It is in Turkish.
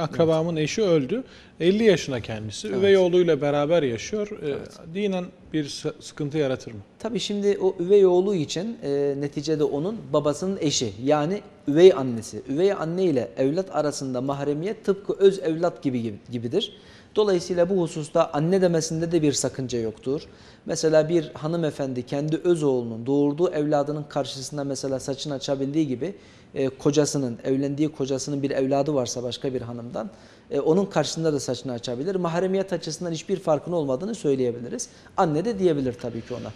Akrabamın eşi öldü. 50 yaşına kendisi. Evet. Üvey oğluyla beraber yaşıyor. Ee, Dinen bir sı- sıkıntı yaratır mı? Tabii şimdi o üvey oğlu için e, neticede onun babasının eşi yani üvey annesi. Üvey anne ile evlat arasında mahremiyet tıpkı öz evlat gibi gibi- gibidir. Dolayısıyla bu hususta anne demesinde de bir sakınca yoktur. Mesela bir hanımefendi kendi öz oğlunun doğurduğu evladının karşısında mesela saçını açabildiği gibi e, kocasının, evlendiği kocasının bir evladı varsa başka bir hanımdan e, onun karşısında da saçını açabilir. Mahremiyet açısından hiçbir farkın olmadığını söyleyebiliriz. Anne de diyebilir tabii ki ona.